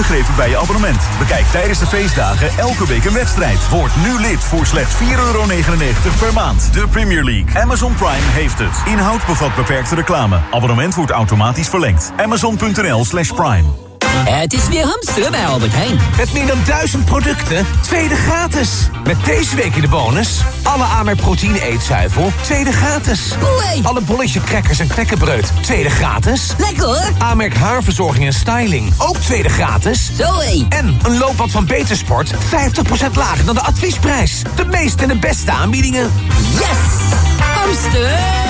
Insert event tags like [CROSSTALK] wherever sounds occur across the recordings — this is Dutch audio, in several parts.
inbegrepen bij je abonnement. Bekijk tijdens de feestdagen elke week een wedstrijd. Word nu lid voor slechts 4,99 euro per maand. De Premier League. Amazon Prime heeft het. Inhoud bevat beperkte reclame. Abonnement wordt automatisch verlengd. Amazon.nl slash prime. Het is weer hamster bij Albert Heijn. Met meer dan duizend producten, tweede gratis. Met deze week in de bonus... alle Amerk proteïne eetzuivel, tweede gratis. Alle bolletje crackers en knekkenbreud, tweede gratis. Lekker hoor. Amerk haarverzorging en styling, ook tweede gratis. Zoé. En een loopband van Betersport, 50% lager dan de adviesprijs. De meeste en de beste aanbiedingen. Yes! Hamster!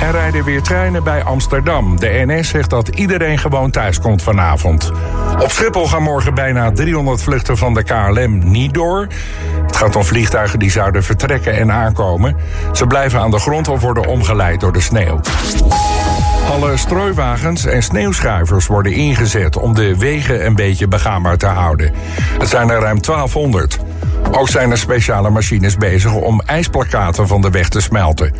Er rijden weer treinen bij Amsterdam. De NS zegt dat iedereen gewoon thuis komt vanavond. Op Schiphol gaan morgen bijna 300 vluchten van de KLM niet door. Het gaat om vliegtuigen die zouden vertrekken en aankomen. Ze blijven aan de grond of worden omgeleid door de sneeuw. Alle strooiwagens en sneeuwschuivers worden ingezet om de wegen een beetje begaanbaar te houden. Het zijn er ruim 1200. Ook zijn er speciale machines bezig om ijsplakaten van de weg te smelten.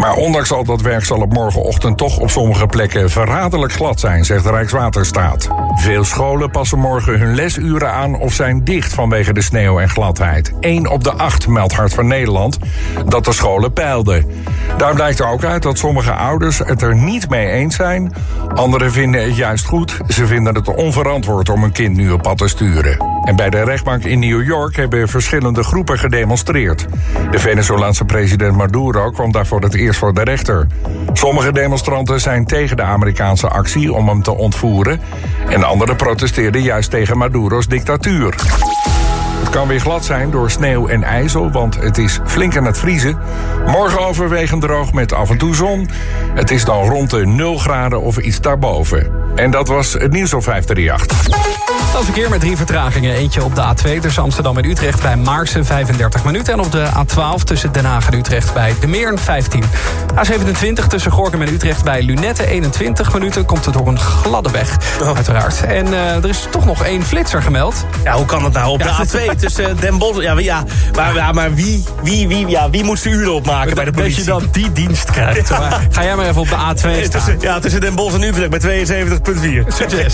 Maar ondanks al dat werk zal het morgenochtend toch op sommige plekken verraderlijk glad zijn, zegt Rijkswaterstaat. Veel scholen passen morgen hun lesuren aan of zijn dicht vanwege de sneeuw en gladheid. 1 op de 8 meldt Hart van Nederland dat de scholen peilden. Daar blijkt er ook uit dat sommige ouders het er niet mee eens zijn. Anderen vinden het juist goed. Ze vinden het onverantwoord om een kind nu op pad te sturen. En bij de rechtbank in New York hebben verschillende groepen gedemonstreerd. De Venezolaanse president Maduro kwam daar voor het eerst voor de rechter. Sommige demonstranten zijn tegen de Amerikaanse actie om hem te ontvoeren. En anderen protesteerden juist tegen Maduro's dictatuur. Het kan weer glad zijn door sneeuw en ijzel, want het is flink aan het vriezen. Morgen overwegend droog met af en toe zon. Het is dan rond de 0 graden of iets daarboven. En dat was het nieuws op 538. Dat verkeer met drie vertragingen. Eentje op de A2 tussen Amsterdam en Utrecht bij Maarsen 35 minuten. En op de A12 tussen Den Haag en Utrecht bij De Meern 15. A27 tussen Gorkum en Utrecht bij Lunette 21 minuten. Komt het door een gladde weg, uiteraard. En uh, er is toch nog één flitser gemeld. Ja, hoe kan dat nou? Op Ja. de A2 [LAUGHS] tussen Den Bosch... Ja, ja, maar, ja, maar wie, wie, wie, ja, wie moet de uren opmaken bij de Dat politie? je dan die dienst krijgt. [LAUGHS] Ga jij maar even op de A2 Nee, staan. tussen, ja, tussen Den Bosch en Utrecht bij 72,4. Succes.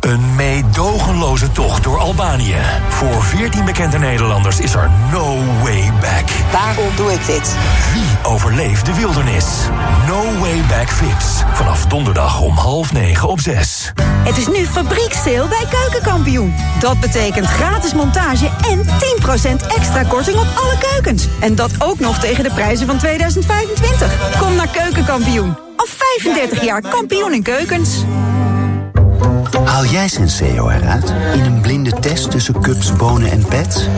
Een meedogenloze tocht door Albanië. Voor 14 bekende Nederlanders is er no way back. Waarom doe ik dit? Wie overleeft de wildernis? No way back Vips. Vanaf donderdag om half negen op zes. Het is nu fabrieksteel bij Keukenkampioen. Dat betekent gratis montage en 10% extra korting op alle keukens. En dat ook nog tegen de prijzen van 2025. Kom naar Keukenkampioen. Al 35 jaar kampioen in keukens. Haal jij Senseo eruit in een blinde test tussen cups, bonen en pets?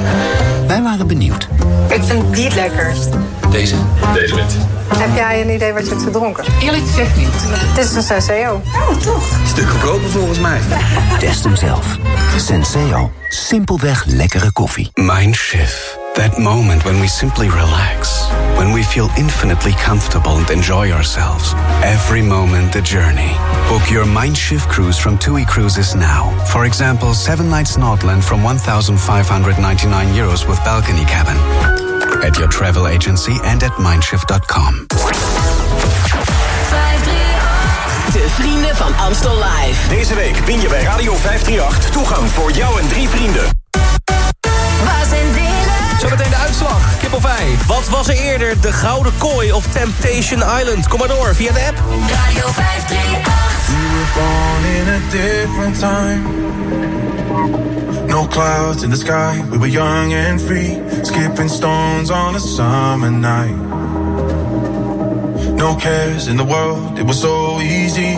Wij waren benieuwd. Ik vind die het lekkerst. Deze? Deze wit. Heb jij een idee wat je hebt gedronken? Eerlijk gezegd niet. Het is een Senseo. Oh, toch? Stuk goedkoper volgens mij. Test hem zelf. Senseo. Simpelweg lekkere koffie. Mindshift. That moment when we simply relax. When we feel infinitely comfortable and enjoy ourselves. Every moment the journey. Book your Mindshift cruise from TUI Cruises now. For example, 7 nights Nordland from 1,599 euros with balcony cabin. At your travel agency and at mindshift.com. De vrienden van Amstel Live. Deze week win je bij Radio 538 toegang voor jou en drie vrienden. Zometeen de uitslag. Kip of ei. Wat was er eerder, de Gouden Kooi of Temptation Island? Kom maar door, via de app. Radio 538. We were born in a different time. No clouds in the sky, we were young and free. Skipping stones on a summer night. No cares in the world, it was so easy.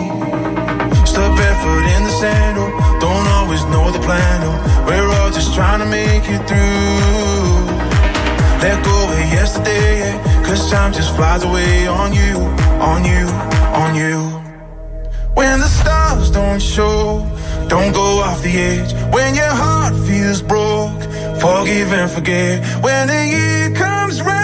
Step barefoot in the sand, oh, don't always know the plan, oh. We're all just trying to make it through. Let go of yesterday, cause time just flies away on you, on you, on you. When the stars don't show, don't go off the edge. When your heart feels broke, Forgive and forget. When the year comes round,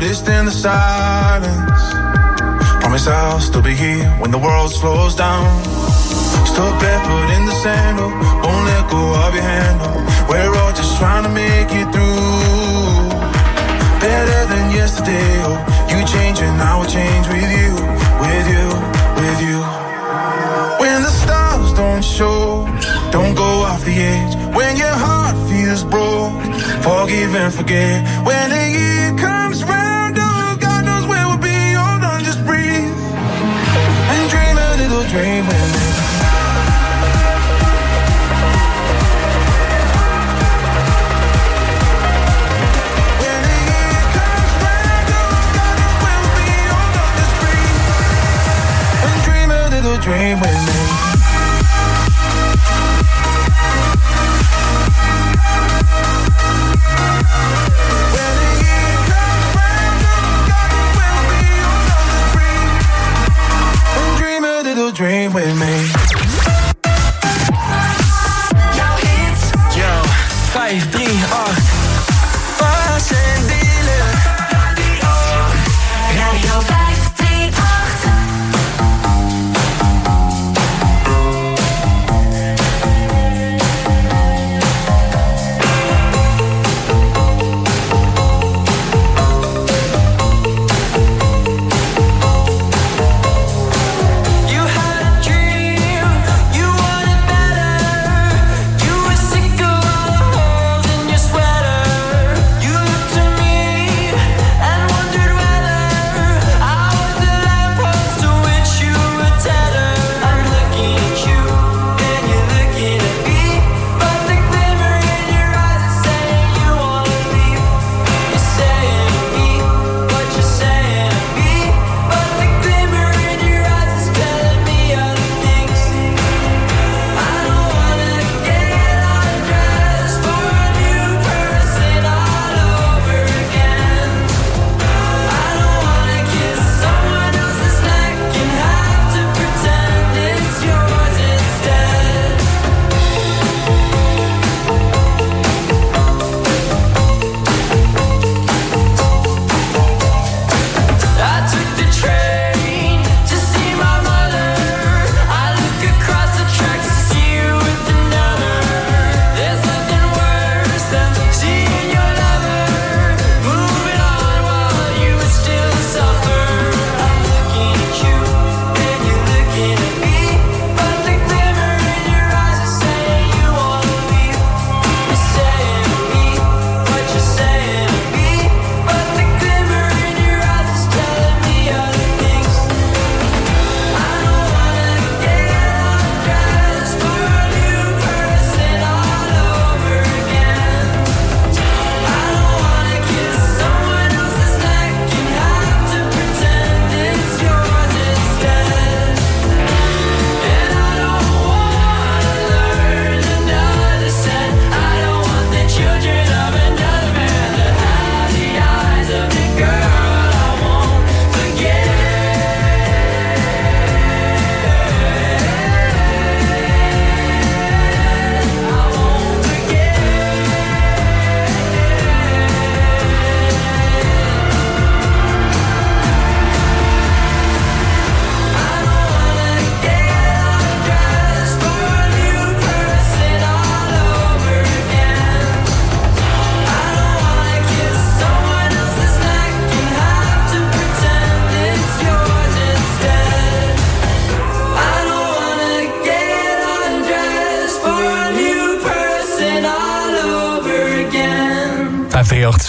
loudest in the silence. Promise I'll still be here when the world slows down. Still barefoot in the sandal, oh, won't let go of your handle. Oh. We're all just trying to make it through. Better than yesterday, oh, you change and I will change with you, with you, with you. When the stars don't show, don't go off the edge. When your heart feels broke, forgive and forget. When the year comes little dream with me.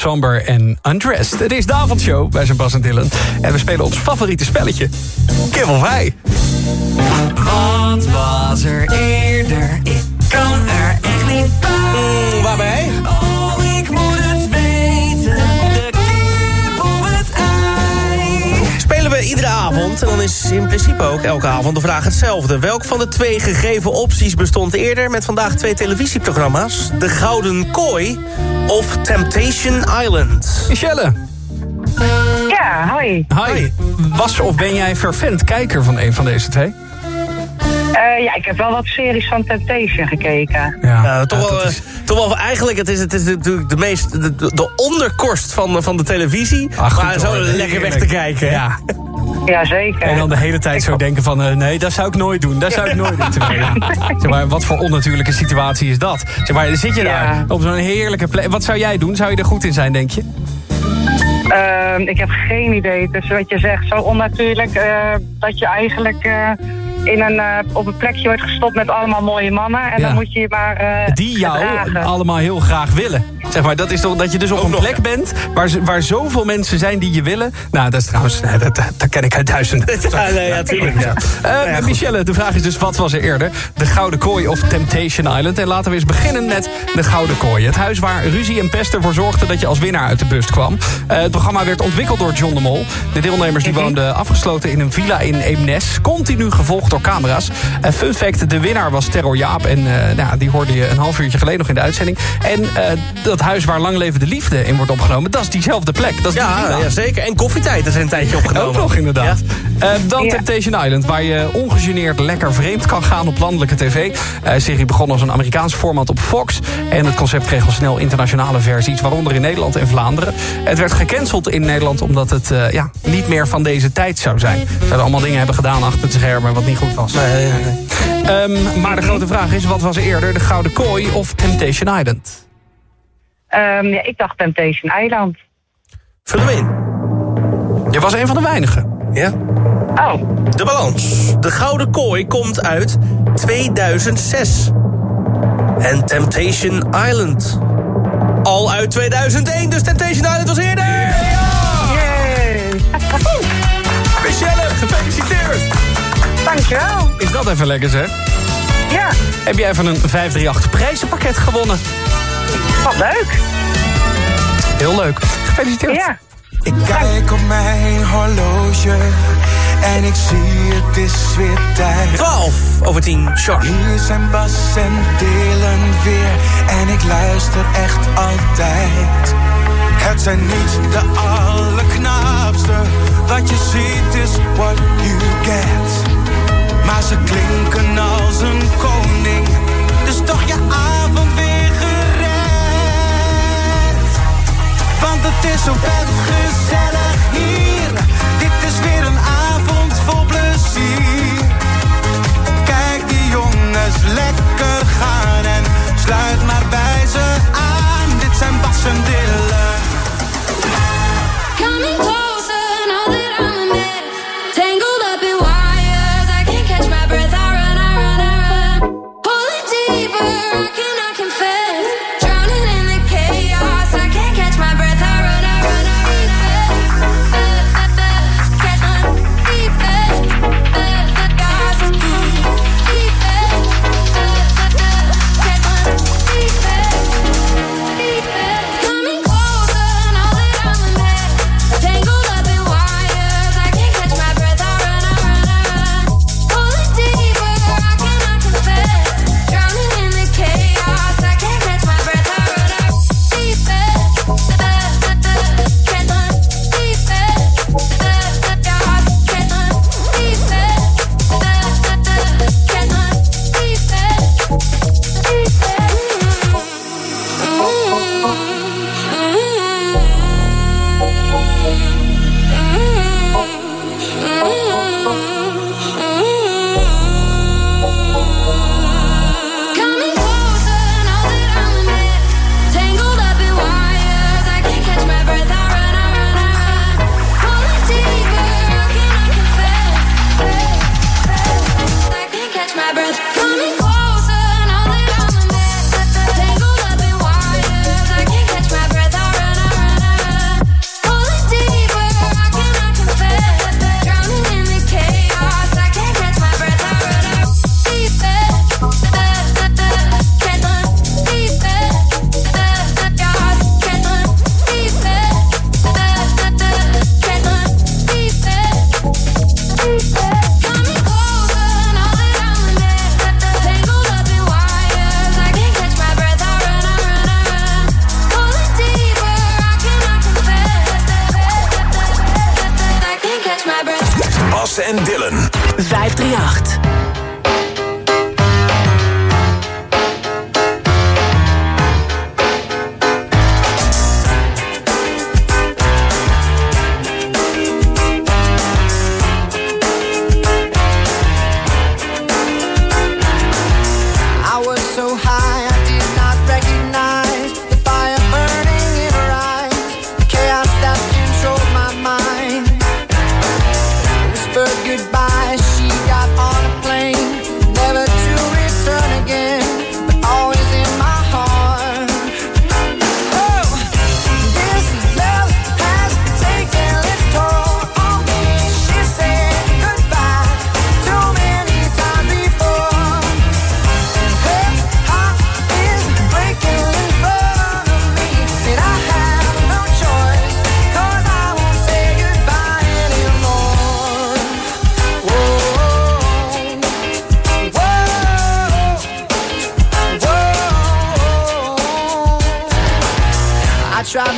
Somber en Undressed. Het is de avondshow bij zijn Bas en Dylan. En we spelen ons favoriete spelletje. Kim of hij. Wat was er eerder? Ik kan er echt niet bij. Mm, waar ben jij? Oh, ik moet het weten. De kip of het ei. Spelen we iedere avond. En dan is in principe ook elke avond de vraag hetzelfde. Welk van de twee gegeven opties bestond eerder... met vandaag twee televisieprogramma's? De Gouden Kooi of Temptation Island? Michelle. Ja, hoi. Hi. Was of ben jij vervent kijker van een van deze twee? Eh, ja, ik heb wel wat series van Temptation gekeken. Ja, toch, wel, eh, toch wel eigenlijk, het is, het is natuurlijk de meest, de, de onderkorst van, van de televisie. Ah, goed, maar zo hoor, lekker weg te kijken. Ja. Ja, zeker. En dan de hele tijd zo denken van... eh, nee, dat zou ik nooit doen, dat zou ik nooit doen. [LAUGHS] Zeg maar, wat voor onnatuurlijke situatie is dat? Zeg maar, zit je daar op zo'n heerlijke plek... Wat zou jij doen? Zou je er goed in zijn, denk je? Ehm, ik heb geen idee. Dus wat je zegt, zo onnatuurlijk eh, dat je eigenlijk eh, in een, op een plekje wordt gestopt met allemaal mooie mannen. En Ja. dan moet je je maar Die jou gedragen. allemaal heel graag willen. Zeg maar, dat is toch dat je dus op een plek bent... Waar, waar zoveel mensen zijn die je willen. Nou, dat is trouwens... nee, dat, dat ken ik uit duizenden. [LAUGHS] Ja, nee, ja, tuurlijk. Ja. Eh, Michelle, de vraag is dus wat was er eerder? De Gouden Kooi of Temptation Island? En laten we eens beginnen met de Gouden Kooi. Het huis waar ruzie en pest ervoor zorgden dat je als winnaar uit de bus kwam. Eh, het programma werd ontwikkeld door John de Mol. De deelnemers die woonden afgesloten in een villa in Eemnes. Continu gevolgd door camera's. Eh, fun fact, de winnaar was Terror Jaap. En eh, nou, die hoorde je een half uurtje geleden nog in de uitzending. En eh, dat huis waar Lang Leven de Liefde in wordt opgenomen... dat is diezelfde plek. Dat is Ja, ja, zeker. En koffietijd is een tijdje opgenomen. Ook nog, inderdaad. Eh, dan Ja. Temptation Island, waar je ongegeneerd lekker vreemd kan gaan op landelijke tv. Eh serie begon als een Amerikaans format op Fox. En het concept kreeg al snel internationale versies, waaronder in Nederland en Vlaanderen. Het werd gecanceld in Nederland omdat het eh, ja, niet meer van deze tijd zou zijn. Ze zouden allemaal dingen hebben gedaan achter het schermen wat niet goed was. Ehm, maar de grote vraag is, wat was eerder, de Gouden Kooi of Temptation Island? Ehm, ja, ik dacht Temptation Island. Vul hem in. Je was een van de weinigen. Ja. Oh. De balans. De Gouden Kooi komt uit 2006. En Temptation Island. Al uit 2001, dus Temptation Island was eerder. Michelle, gefeliciteerd. Dankjewel. Is dat even lekker zeg? Ja. Heb jij van een 538 prijzenpakket gewonnen? Wat leuk. Heel leuk. Gefeliciteerd. Ja. Ik kijk op mijn horloge en ik zie het is weer tijd. 12 over 10, Shark. Hier zijn Bas en Dylan weer en ik luister echt altijd. Het zijn niet de allerknaapste, wat je ziet is what you get. Maar ze klinken als een koning, Het is zo vet gezellig hier. Dit is weer een avond vol plezier. Kijk die jongens lekker gaan en sluit maar bij ze aan. Dit zijn Bas.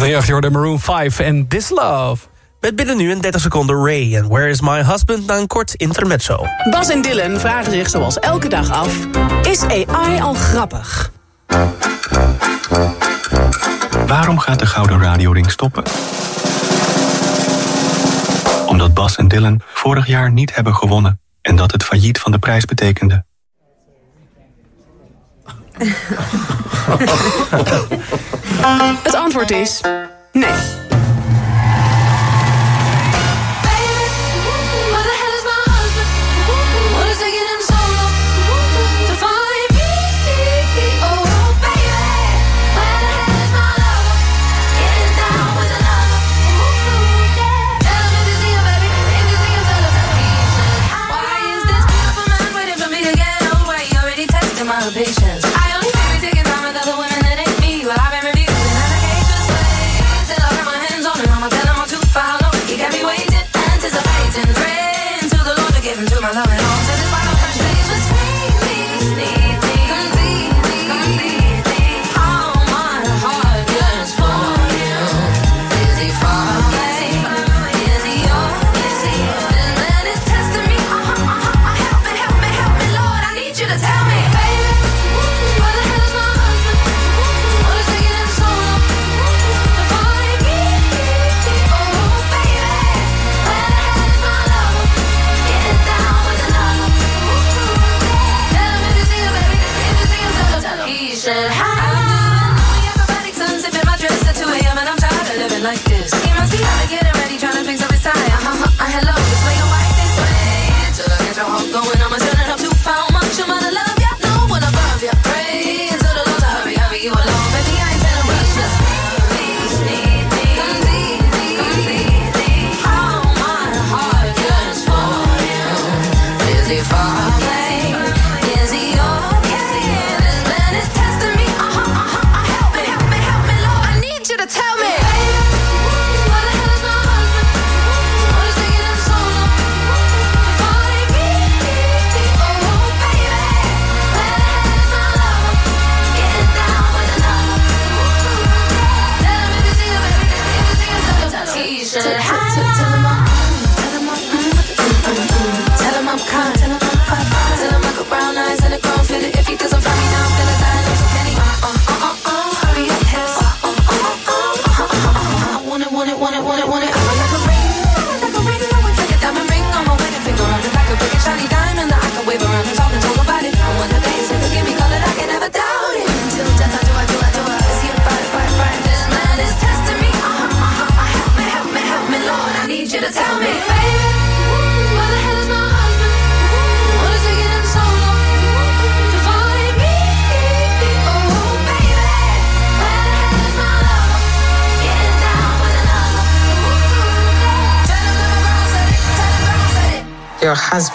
538, hoorde Maroon 5 en This Love. Met binnen nu een 30 seconden Ray en Where is My Husband na een kort intermezzo. Bas en Dylan vragen zich zoals elke dag af... is AI al grappig? Waarom gaat de Gouden Radioring stoppen? Omdat Bas en Dylan vorig jaar niet hebben gewonnen... en dat het failliet van de prijs betekende. [LAUGHS] Het antwoord is nee.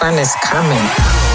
fun is coming.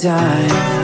time.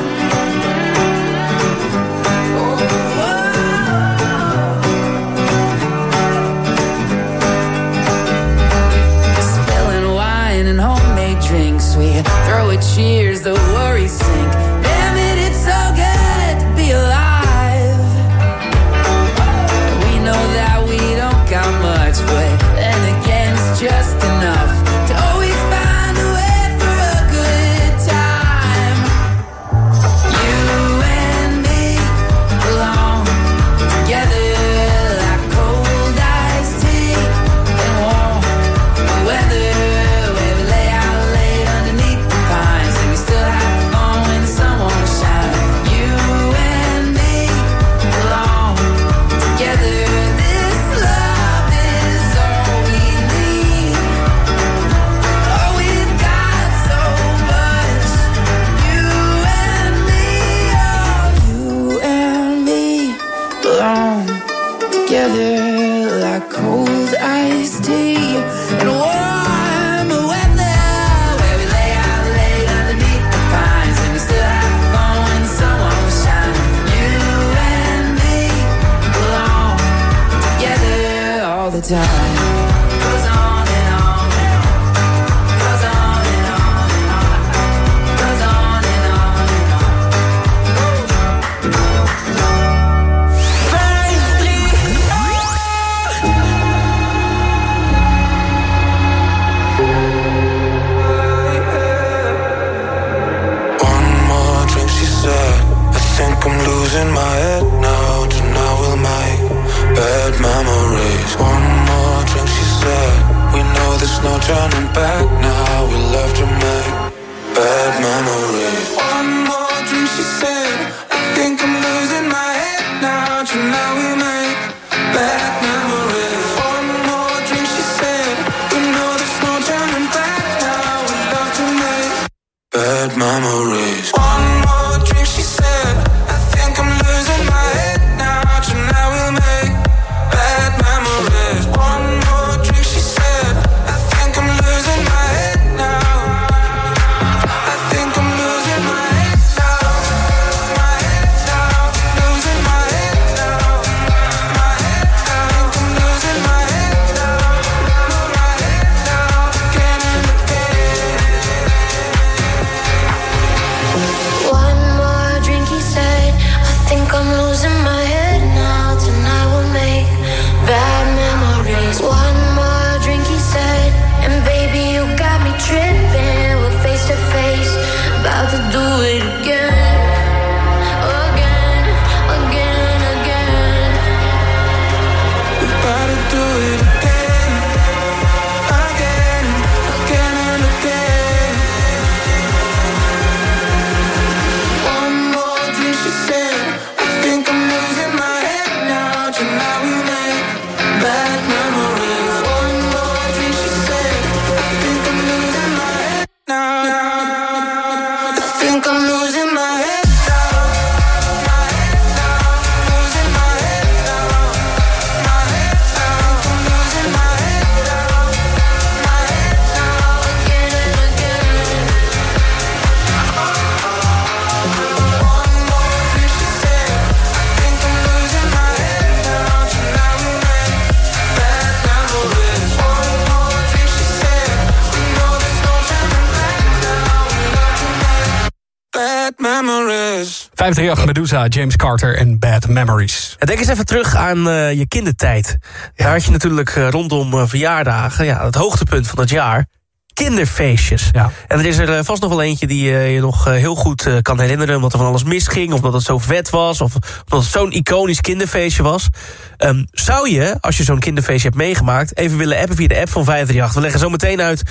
538 Medusa, James Carter en Bad Memories. Denk eens even terug aan eh, je kindertijd. Daar had je natuurlijk eh, rondom eh, verjaardagen... Ja, het hoogtepunt van het jaar... Kinderfeestjes. En er is er eh, vast nog wel eentje die eh, je nog eh, heel goed kan herinneren... omdat er van alles misging, of omdat het zo vet was... of omdat het zo'n iconisch kinderfeestje was. Ehm, zou je, als je zo'n kinderfeestje hebt meegemaakt... even willen appen via de app van 538? We leggen zo meteen uit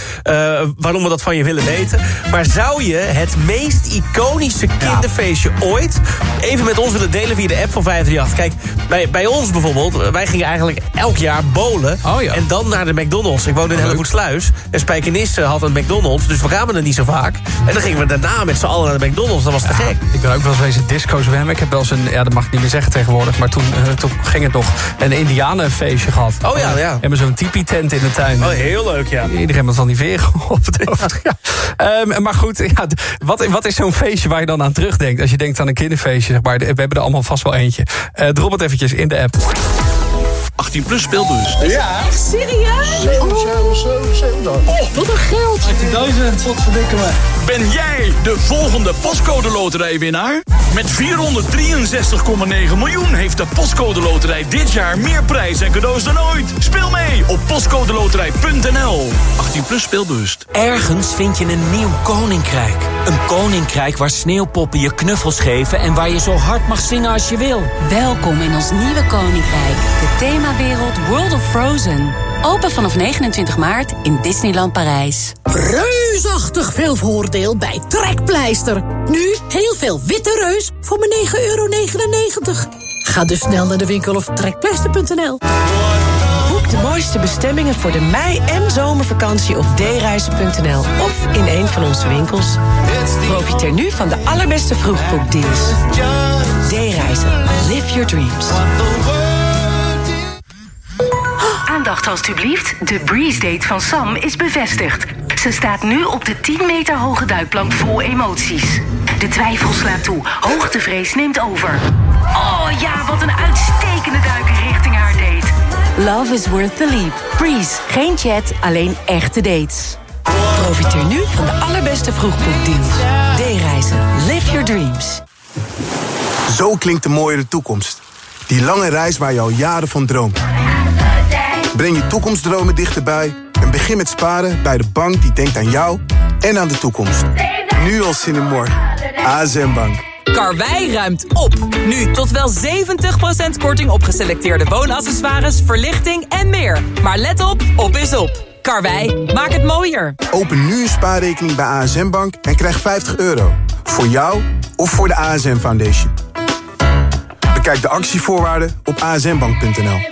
waarom we dat van je willen weten. Maar zou je het meest iconische kinderfeestje ooit... even met ons willen delen via de app van 538? Kijk, bij, bij ons bijvoorbeeld... wij gingen eigenlijk elk jaar bowlen... en dan naar de McDonald's. Ik woonde in Hellevoetsluis en Spijkenisse had een McDonald's... dus we kwamen er niet zo vaak. En dan gingen we daarna met z'n allen naar de McDonald's. Dat was te gek. Ik ben ook wel eens wezen disco zwemmen. Ik heb wel eens een, ja dat mag ik niet meer zeggen tegenwoordig... maar toen, eh, toen ging het nog een indianenfeestje gehad. Oh ja, ja. We hebben zo'n tipi-tent in de tuin. Oh, heel leuk, ja. Iedereen met van die veren [LAUGHS] op het hoofd. [LAUGHS] Ja. Ehm, maar goed, ja, wat, wat is zo'n feestje waar je dan aan terugdenkt? Als je denkt aan een kinderfeestje, zeg maar. We hebben er allemaal vast wel eentje. Eh drop het eventjes in de app. 18 plus speelbus. Ja. Echt serieus? Oh, wat een geld. 18.000. Wat verdikken me. Ben jij de volgende postcode loterijwinnaar? Met 463,9 miljoen heeft de postcode loterij dit jaar meer prijs en cadeaus dan ooit. Speel mee op postcodeloterij.nl. 18 plus speelbewust. Ergens vind je een nieuw koninkrijk. Een koninkrijk waar sneeuwpoppen je knuffels geven... en waar je zo hard mag zingen als je wil. Welkom in ons nieuwe koninkrijk. De themawereld World of Frozen. Open vanaf 29 maart in Disneyland Parijs. Reusachtig veel voordeel bij Trekpleister. Nu heel veel witte reus voor maar 9,99 euro. Ga dus snel naar de winkel of trekpleister.nl. Boek de mooiste bestemmingen voor de mei- en zomervakantie op dereizen.nl of in een van onze winkels. Profiteer nu van de allerbeste vroegboekdeals. D-reizen. Live your dreams. Aandacht alstublieft. De Breeze Date van Sam is bevestigd. Ze staat nu op de 10 meter hoge duikplank vol emoties. De twijfel slaat toe. Hoogtevrees neemt over. Oh ja, wat een uitstekende duik richting haar date. Love is worth the leap. Breeze. Geen chat, alleen echte dates. Profiteer nu van de allerbeste vroegboekdeals. D-reizen. Live your dreams. Zo klinkt de mooiere toekomst. Die lange reis waar je al jaren van droomt. Breng je toekomstdromen dichterbij en begin met sparen bij de bank die denkt aan jou en aan de toekomst. Nu al zin in morgen. ASM Bank. Karwei ruimt op. Nu tot wel 70% korting op geselecteerde woonaccessoires, verlichting en meer. Maar let op, op is op. Karwei, maak het mooier. Open nu een spaarrekening bij ASM Bank en krijg 50 euro. Voor jou of voor de ASM Foundation. Bekijk de actievoorwaarden op asmbank.nl.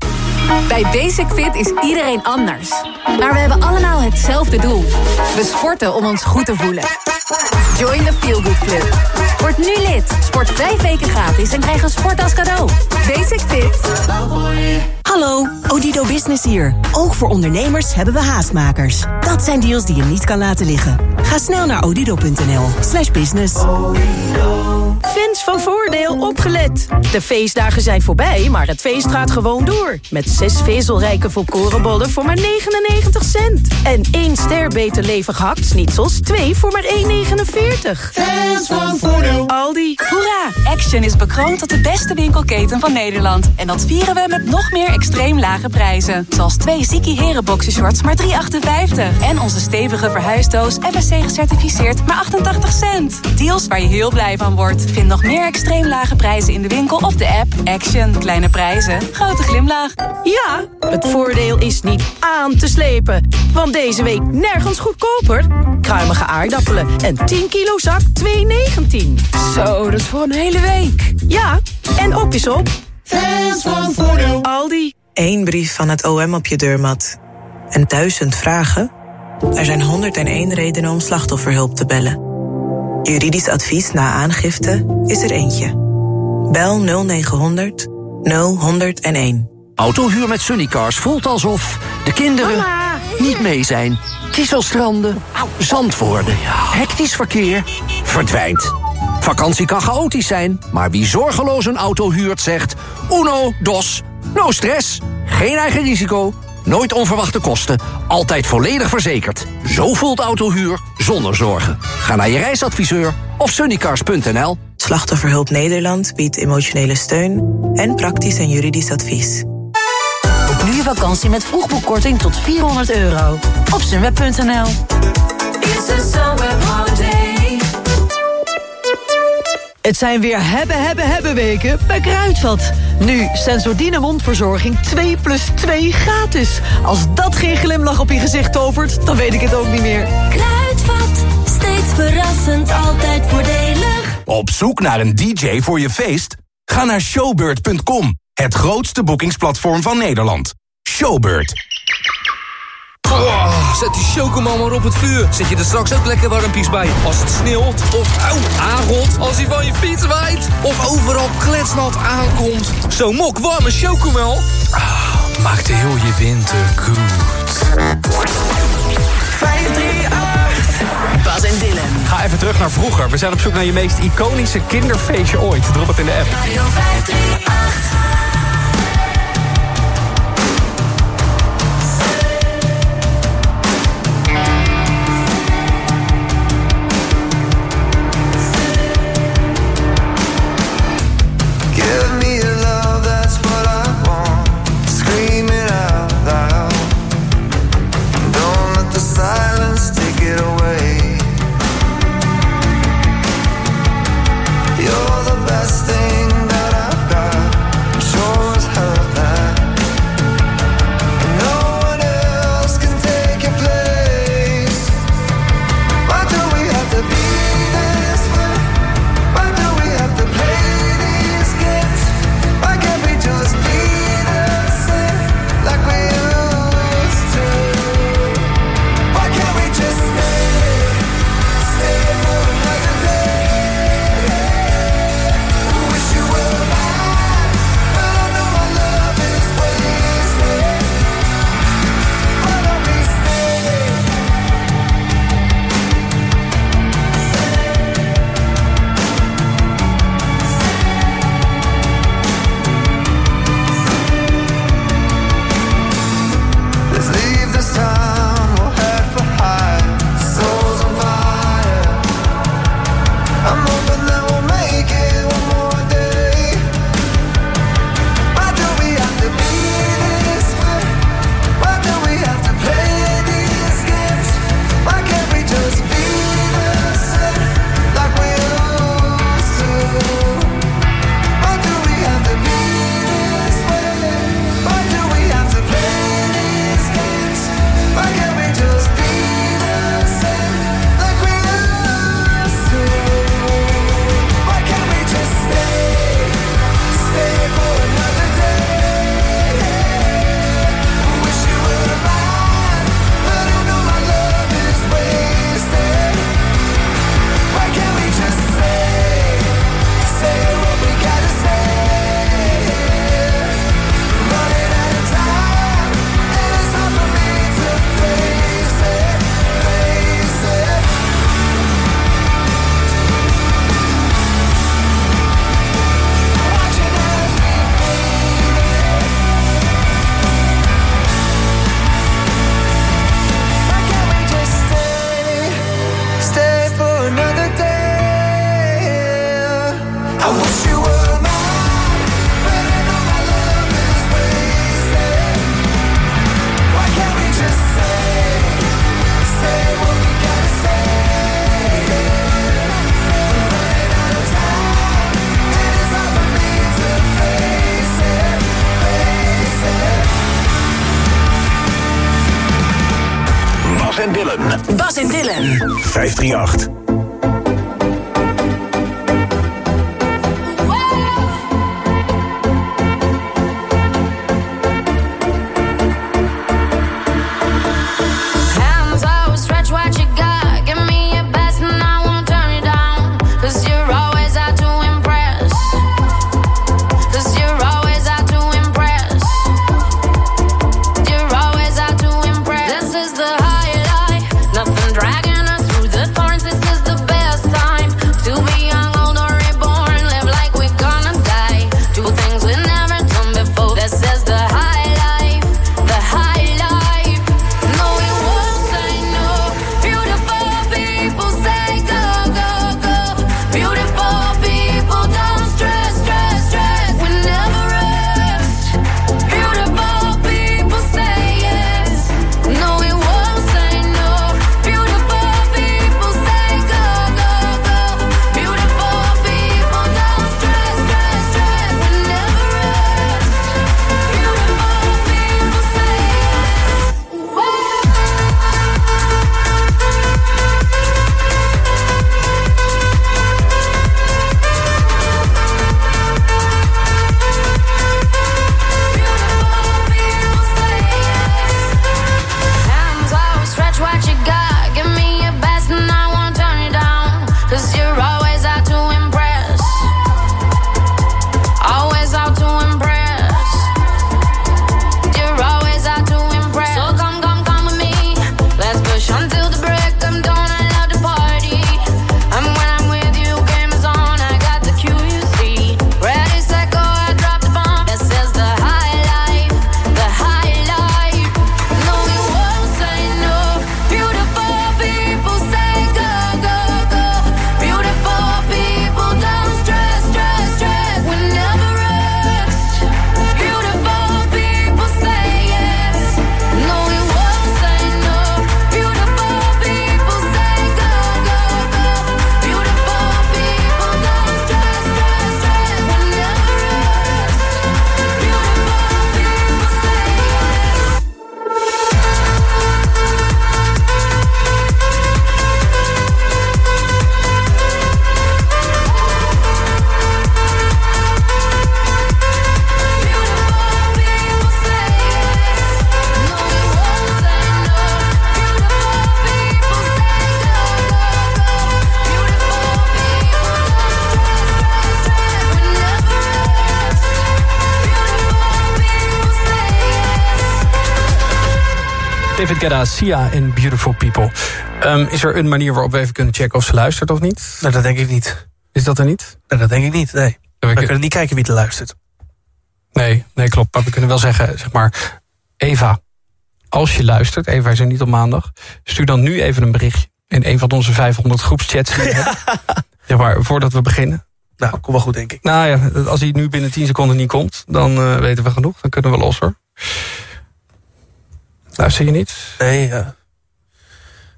Bij Basic Fit is iedereen anders. Maar we hebben allemaal hetzelfde doel. We sporten om ons goed te voelen. Join the Feel Good Club. Word nu lid. Sport vijf weken gratis en krijg een sport als cadeau. Basic Fit. Hallo, Odido Business hier. Ook voor ondernemers hebben we haastmakers. Dat zijn deals die je niet kan laten liggen. Ga snel naar odido.nl slash business. Fans van Voordeel opgelet. De feestdagen zijn voorbij, maar het feest gaat gewoon door. Met zes vezelrijke volkorenbollen voor maar 99 cent. En één ster beter levig hakt-snitsels, twee voor maar 1,49. Fans van Voordeel. Aldi. Hoera! Action is bekroond tot de beste winkelketen van Nederland. En dat vieren we met nog meer extreem lage prijzen. Zoals twee Ziki Heren boxershorts maar 3,58. En onze stevige verhuisdoos FSC gecertificeerd maar 88 cent. Deals waar je heel blij van wordt. Vind nog meer extreem lage prijzen in de winkel of de app. Action. Kleine prijzen. Grote glimlach. Ja, het voordeel is niet aan te slepen. Want deze week nergens goedkoper. Kruimige aardappelen en 10 kilo zak 2,19. Zo, dat is voor een hele week. Ja, en op is op. Fans van Voordeel. Aldi. Eén brief van het OM op je deurmat. En duizend vragen? Er zijn 101 redenen om slachtofferhulp te bellen. Juridisch advies na aangifte is er eentje. Bel 0900 0101. Autohuur met Sunnycars voelt alsof de kinderen... niet mee zijn. Kieselstranden, zand worden, hectisch verkeer, verdwijnt. Vakantie kan chaotisch zijn, maar wie zorgeloos een auto huurt zegt... Uno, dos, no stress, geen eigen risico, nooit onverwachte kosten... altijd volledig verzekerd. Zo voelt autohuur zonder zorgen. Ga naar je reisadviseur of sunnycars.nl. Slachtofferhulp Nederland biedt emotionele steun en praktisch en juridisch advies. Je vakantie met vroegboekkorting tot 400 euro. Op sunweb.nl Het zijn weer hebben, hebben, hebben weken bij Kruidvat. Nu Sensordine mondverzorging 2 plus 2 gratis. Als dat geen glimlach op je gezicht tovert, dan weet ik het ook niet meer. Kruidvat, steeds verrassend, altijd voordelig. Op zoek naar een DJ voor je feest? Ga naar showbird.com, het grootste boekingsplatform van Nederland. Showbird. Oh, zet die chocomel maar op het vuur. Zet je er straks ook lekker warmpies bij. Als het sneeuwt of auw, aangot. Als hij van je fiets waait. Of overal kletsnat aankomt. Zo'n mok warme chocomel. Ah, maakt heel je winter goed. 538. Bas en Dylan. Ga even terug naar vroeger. We zijn op zoek naar je meest iconische kinderfeestje ooit. Drop het in de app. Radio 538. 538. Guetta, Sia en Beautiful People. Ehm, is er een manier waarop we even kunnen checken of ze luistert of niet? Nou, dat denk ik niet. Is dat er niet? Nou, dat denk ik niet, nee. We kunnen niet kijken wie er luistert. Nee, nee, klopt. Maar we kunnen wel zeggen, zeg maar... Eva, als je luistert, Eva is er niet op maandag... stuur dan nu even een berichtje in een van onze 500 groepschats hebben. [LAUGHS] Zeg maar, voordat we beginnen. Nou, kom wel goed, denk ik. Nou ja, als hij nu binnen 10 seconden niet komt... dan eh, weten we genoeg. Dan kunnen we los, hoor. Luister je niet? Nee, ja.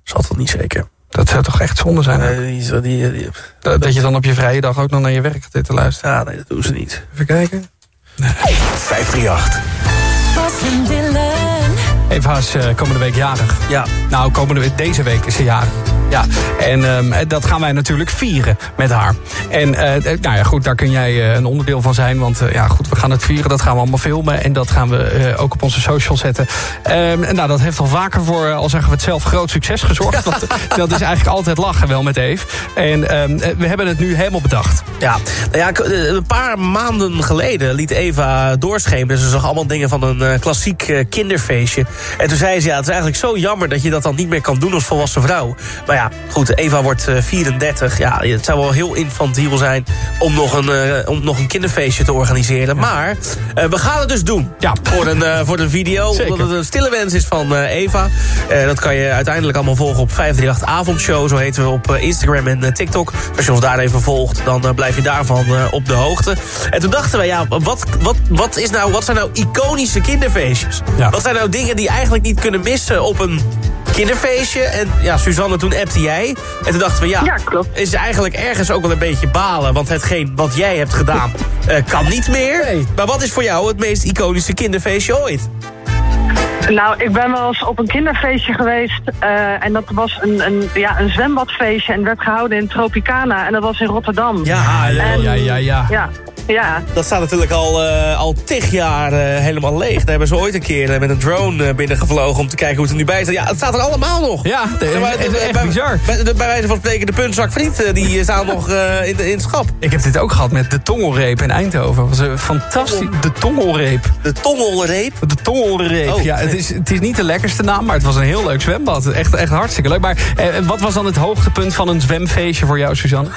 Zal toch niet zeker. Dat zou toch echt zonde zijn? Nee, die, die, die, die- dat, dat je dan op je vrije dag ook nog naar je werk zit te luisteren. Ja, nee, dat doen ze niet. Even kijken. 538. Eva is eh, komende week jarig. Ja. Nou, komende week, deze week is ze jarig. Ja, en ehm, dat gaan wij natuurlijk vieren met haar. En eh, eh, nou ja, goed, daar kun jij eh, een onderdeel van zijn. Want eh, ja, goed, we gaan het vieren, dat gaan we allemaal filmen. En dat gaan we eh, ook op onze social zetten. Ehm, en nou, dat heeft al vaker voor, eh, al zeggen we het zelf, groot succes gezorgd. Want eh, [LAUGHS] dat is eigenlijk altijd lachen wel met Eve. En ehm, eh, we hebben het nu helemaal bedacht. Ja, nou ja, eh, een paar maanden geleden liet Eva doorschemeren. Ze zag allemaal dingen van een eh, klassiek eh, kinderfeestje. En toen zei ze, ja, het is eigenlijk zo jammer dat je dat dan niet meer kan doen als volwassen vrouw. Maar ja, goed, Eva wordt eh, 34. Ja, het zou wel heel infantiel zijn om nog een, eh, om nog een kinderfeestje te organiseren. Maar eh, we gaan het dus doen ja. voor, een, eh, voor een video. [LAUGHS] Zeker. Omdat het een stille wens is van eh, Eva. Eh, dat kan je uiteindelijk allemaal volgen op 538 Avondshow. Zo heten we op eh, Instagram en eh, TikTok. Als je ons daar even volgt, dan eh, blijf je daarvan eh, op de hoogte. En toen dachten wij, ja, wat, wat, wat, is nou, wat zijn nou iconische kinderfeestjes? Wat zijn nou dingen die eigenlijk niet kunnen missen op een kinderfeestje? En ja, Suzanne, toen appte jij. En toen dachten we, ja, is eigenlijk ergens ook wel een beetje balen. Want hetgeen wat jij hebt gedaan [LAUGHS] eh, kan niet meer. Maar wat is voor jou het meest iconische kinderfeestje ooit? Nou, ik ben wel eens op een kinderfeestje geweest. eh, en dat was een, een, ja, een zwembadfeestje. En werd gehouden in Tropicana. En dat was in Rotterdam. Ja, ja, En- ja, ja, ja. Ja, ja. Dat staat natuurlijk al, eh, al tig jaar eh, helemaal leeg. Daar hebben ze ooit een keer eh, met een drone eh, binnengevlogen... om te kijken hoe het er nu bij staat. Ja, het staat er allemaal nog. Ja, dat is Bij- echt bij- echt bij- bizar. Bij, bij wijze van spreken, de puntzak friet... die staan nog eh, in, de, in het schap. Ik heb dit ook gehad met de tongelreep in Eindhoven. Dat was een fantastisch. De tongelreep. De tongelreep? De tongelreep. Oh. Ja, het is, het is niet de lekkerste naam, maar het was een heel leuk zwembad. Echt, echt hartstikke leuk. Maar wat was dan het hoogtepunt van een zwemfeestje voor jou, Suzanne?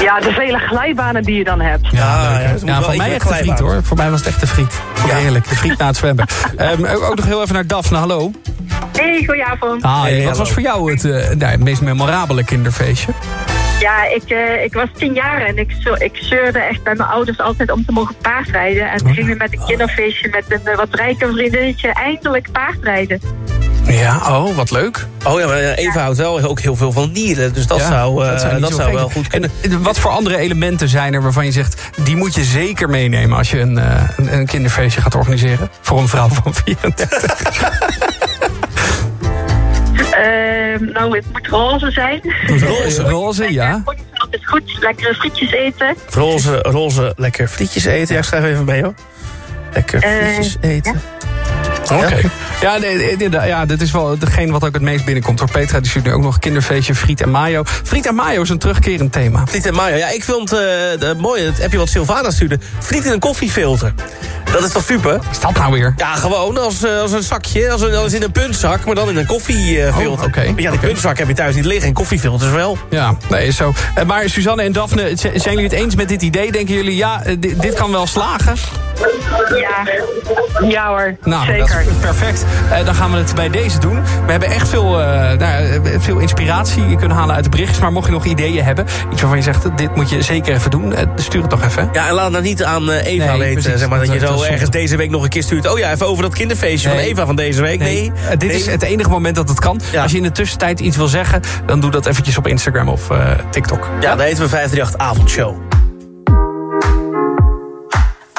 Ja, de vele glijbanen die je dan hebt. Ja, ja, ja, voor mij echt de friet hoor. Voor mij was het echt de friet. Heerlijk, de friet na het zwemmen. [LAUGHS] Ehm, ook nog heel even naar Daphne, hallo. Hey, goedenavond. Ah, Hey, wat hallo. was voor jou het, nou, het meest memorabele kinderfeestje? Ja, ik, eh, ik was tien jaar en ik, zo, ik zeurde echt bij mijn ouders altijd om te mogen paardrijden. En toen gingen we met een kinderfeestje met een eh, wat rijker vriendinnetje eindelijk paardrijden. Ja, oh, wat leuk. Oh ja, maar eh, Eva houdt wel ook heel veel van dieren. Dus dat Ja, zou, eh, dat dat zou wel goed kunnen. En eh, wat voor andere elementen zijn er waarvan je zegt... die moet je zeker meenemen als je een, eh, een, een kinderfeestje gaat organiseren? Voor een vrouw van 34. [LAUGHS] Ehm, nou, het moet roze zijn. Roze, roze, ja. Het is goed, lekkere frietjes eten. Roze, roze, lekker frietjes eten. Ja, ik schrijf even mee hoor. Lekker Eh, frietjes eten. Oké. Ja, nee, nee, ja, dit is wel degene wat ook het meest binnenkomt. Door Petra die stuurt nu ook nog kinderfeestje, friet en mayo. Friet en mayo is een terugkerend thema. Friet en mayo. Ja, ik vond eh de mooie, het appje wat Sylvana stuurde. Friet in een koffiefilter. Dat is toch super? Is dat nou weer? Ja, gewoon als, eh, als een zakje. Als, een, als in een puntzak, maar dan in een koffiefilter. Oh, oké. Ja, die puntzak heb je thuis niet liggen. En koffiefilters wel. Ja, nee, is zo. Eh, Maar Suzanne en Daphne, zijn jullie het eens met dit idee? Denken jullie, ja, eh, dit, dit kan wel slagen? Ja, ja hoor, Nou, zeker. dat is perfect. Eh, dan gaan we het bij deze doen. We hebben echt veel, eh, nou, ja, veel inspiratie kunnen halen uit de berichtjes. Maar mocht je nog ideeën hebben, iets waarvan je zegt, dit moet je zeker even doen, eh, stuur het toch even. Ja, en laat het niet aan eh, Eva Nee, weten. precies. zeg maar, dat je Dat- zo dat is ergens deze week nog een keer stuurt. Oh ja, even over dat kinderfeestje van. Eva van deze week. Nee. Dit is het enige moment dat het kan. Als je in de tussentijd iets wil zeggen, dan doe dat eventjes op Instagram of eh, TikTok. Ja, dan heten we 538 Avondshow.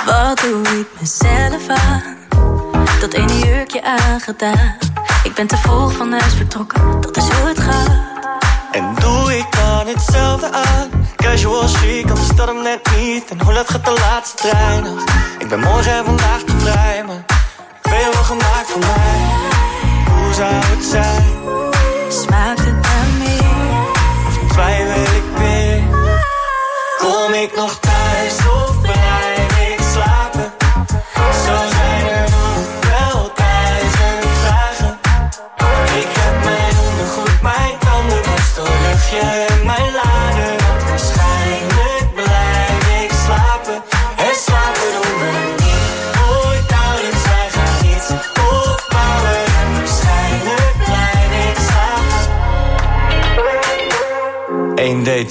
Wat doe ik mezelf aan? Dat ene jurkje aangedaan. Ik ben te vroeg van huis vertrokken, dat is hoe het gaat. En doe ik dan hetzelfde aan? Casual chic, anders dat hem net niet. En hoe laat gaat de laatste trein nog? Ik ben morgen en vandaag te vrij, maar ben je wel gemaakt voor mij? Hoe zou het zijn? Smaakt het naar meer? Of twijfel ik weer? Kom ik nog thuis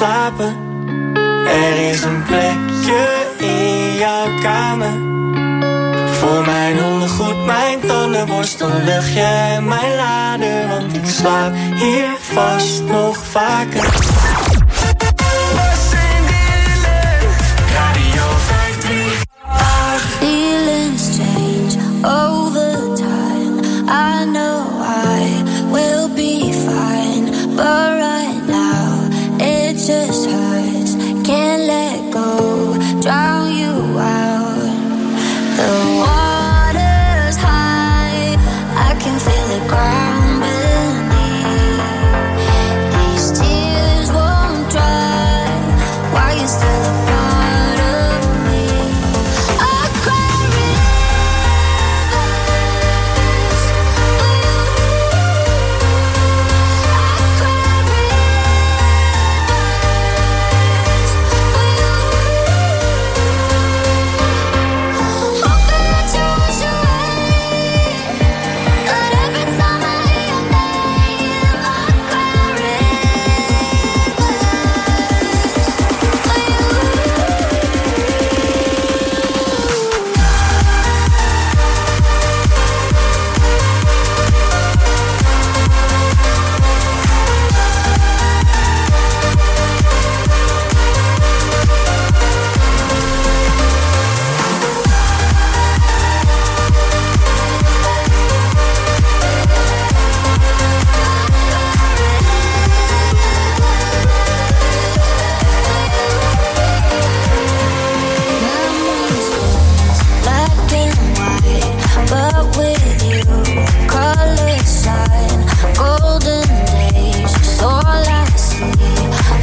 Er is een plekje in jouw kamer. Voor mijn ondergoed, mijn tandenborstel, luchtje en mijn lader. Want ik slaap hier vast nog vaker.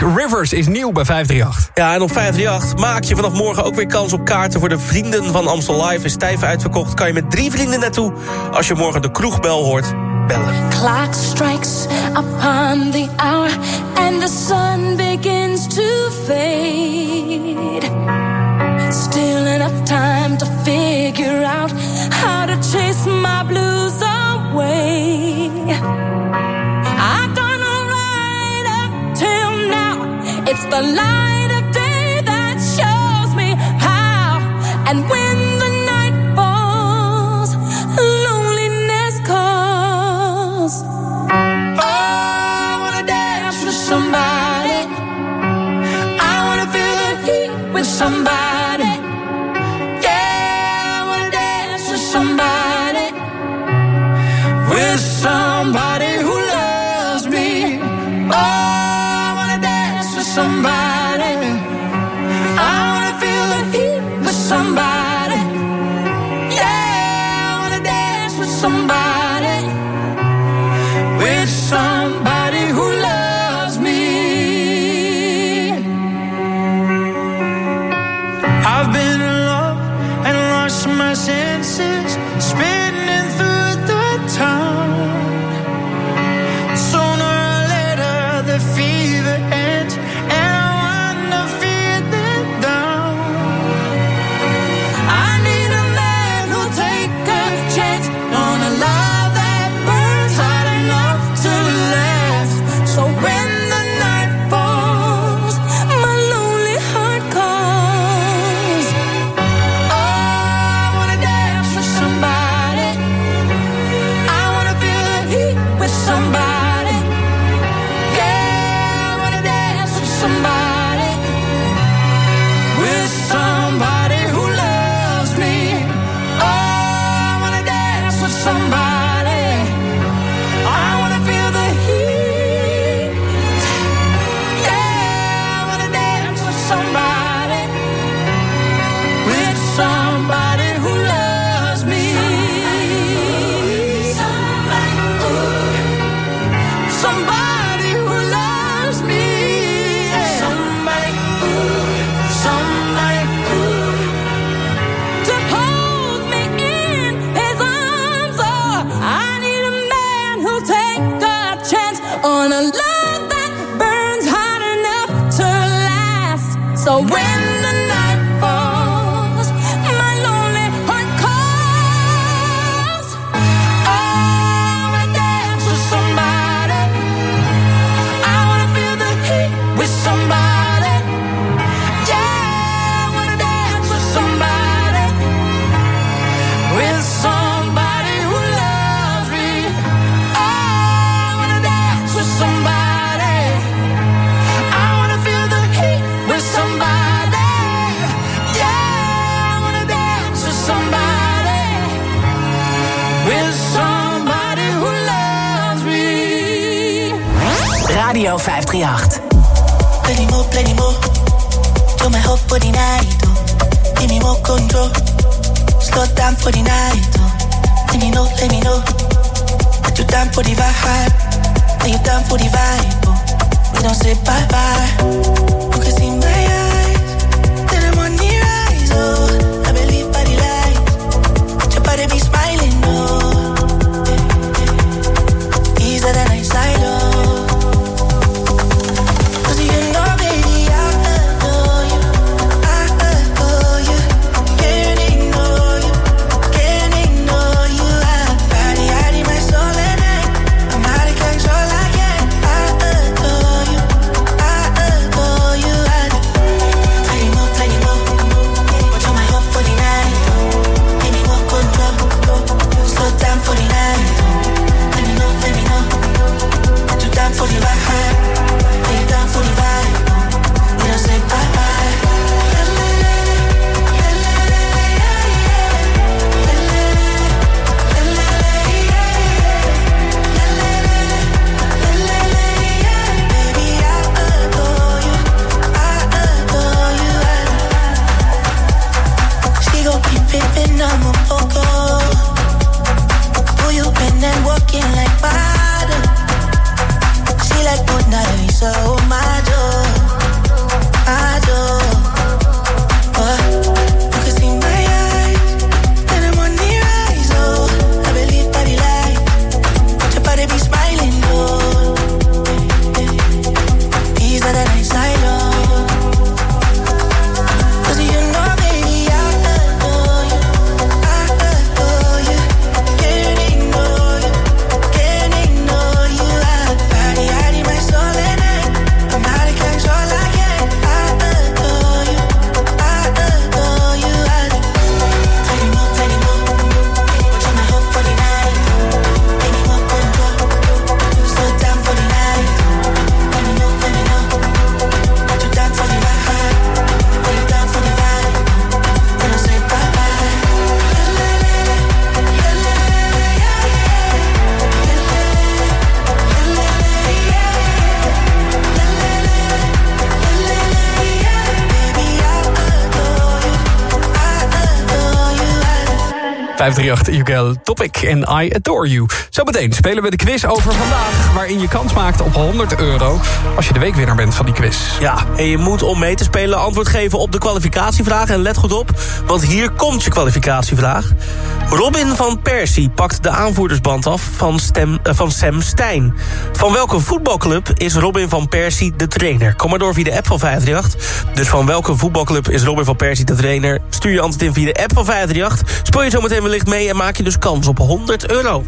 Rivers is nieuw bij 538. Ja, en op 538 maak je vanaf morgen ook weer kans op kaarten... voor de Vrienden van Amstel Live. Is stijf uitverkocht. Kan je met drie vrienden naartoe. Als je morgen de kroegbel hoort, bellen. Clock strikes upon the hour. And the sun begins to fade. Still enough time to figure out... the light 538 Ugel Topic en I Adore You. Zometeen spelen we de quiz over vandaag... waarin je kans maakt op 100 euro... als je de weekwinnaar bent van die quiz. Ja, en je moet om mee te spelen antwoord geven op de kwalificatievraag. En let goed op, want hier komt je kwalificatievraag. Robin van Persie pakt de aanvoerdersband af van, eh, van Sam Stein. Van welke voetbalclub is Robin van Persie de trainer? Kom maar door via de app van 538. Dus van welke voetbalclub is Robin van Persie de trainer? Stuur je antwoord in via de app van 538. Speel je zometeen wellicht mee en maak je dus kans op 100 euro.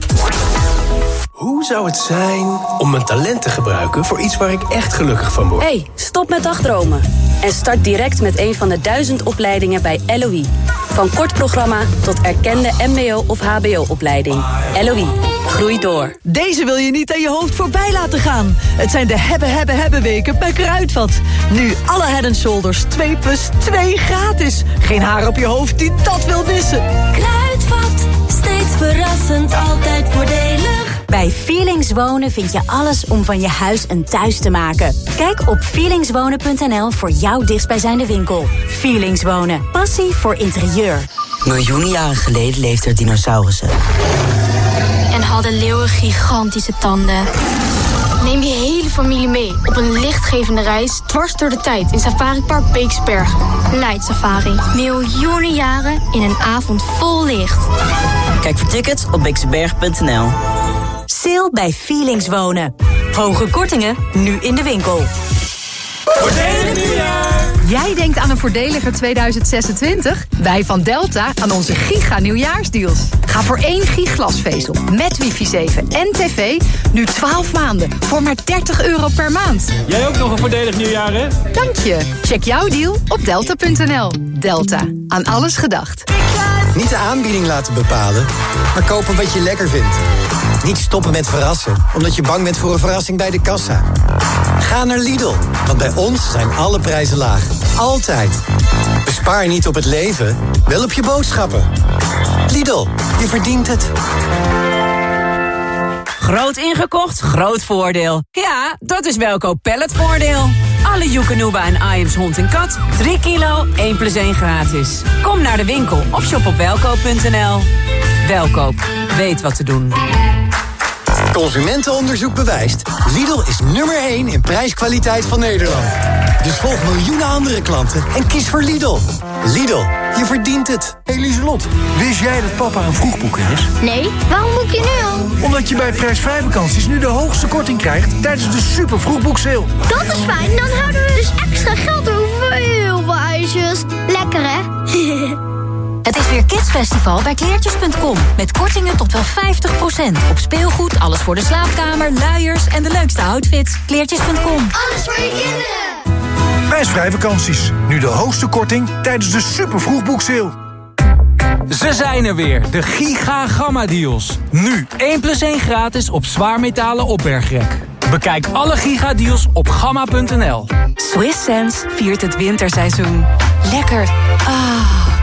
Hoe zou het zijn om mijn talent te gebruiken voor iets waar ik echt gelukkig van word? hey, stop met dagdromen. En start direct met een van de duizend opleidingen bij LOE. Van kort programma tot erkende mbo- of hbo-opleiding. LOE, groei door. Deze wil je niet aan je hoofd voorbij laten gaan. Het zijn de hebben, hebben, hebben weken bij Kruidvat. Nu alle Head and Shoulders 2 plus 2 gratis. Geen haar op je hoofd die dat wil missen. Kruidvat, steeds verrassend, altijd voordelig. Bij Feelings Wonen vind je alles om van je huis een thuis te maken. Kijk op feelingswonen.nl voor jouw dichtstbijzijnde winkel. Feelings Wonen. Passie voor interieur. Miljoenen jaren geleden leefden er dinosaurussen. En hadden leeuwen gigantische tanden. Neem je hele familie mee op een lichtgevende reis dwars door de tijd in Safari Park Beeksbergen. Light Safari. Miljoenen jaren in een avond vol licht. Kijk voor tickets op bixenberg.nl. Sale bij Feelings Wonen. Hoge kortingen, nu in de winkel. Voordelig nieuwjaar! Jij denkt aan een voordeliger 2026? Wij van Delta aan onze giga nieuwjaarsdeals. Ga voor één giglasvezel met wifi 7 en tv nu 12 maanden voor maar 30 euro per maand. Jij ook nog een voordelig nieuwjaar, hè? Dank je. Check jouw deal op delta.nl. Delta. Aan alles gedacht. Niet de aanbieding laten bepalen, maar kopen wat je lekker vindt. Niet stoppen met verrassen, omdat je bang bent voor een verrassing bij de kassa. Ga naar Lidl, want bij ons zijn alle prijzen laag. Altijd. Bespaar niet op het leven, wel op je boodschappen. Lidl, je verdient het. Groot ingekocht, groot voordeel. Ja, dat is Welkoop Palletvoordeel. Alle Joekanuba en Iams hond en kat. 3 kilo, 1 plus 1 gratis. Kom naar de winkel of shop op welkoop.nl. Welkoop, weet wat te doen. Consumentenonderzoek bewijst. Lidl is nummer 1 in prijskwaliteit van Nederland. Dus volg miljoenen andere klanten en kies voor Lidl. Lidl, je verdient het. Hey Lieselot, wist jij dat papa een vroegboeker is? Nee, waarom boek je nu al? Omdat je bij prijsvrij vakanties nu de hoogste korting krijgt tijdens de super vroegboekseil. Dat is fijn, dan houden we dus extra geld over voor heel veel ijsjes. Lekker hè? [LAUGHS] Het is weer Kidsfestival bij kleertjes.com. Met kortingen tot wel 50%. Op speelgoed, alles voor de slaapkamer, luiers en de leukste outfits. Kleertjes.com. Alles voor je kinderen. Prijsvrij vakanties. Nu de hoogste korting tijdens de super vroegboekseil. Ze zijn er weer, de Giga Gamma Deals. Nu 1 plus 1 gratis op zwaarmetalen opbergrek. Bekijk alle Giga Deals op gamma.nl. Swiss Sense viert het winterseizoen. Lekker. Ah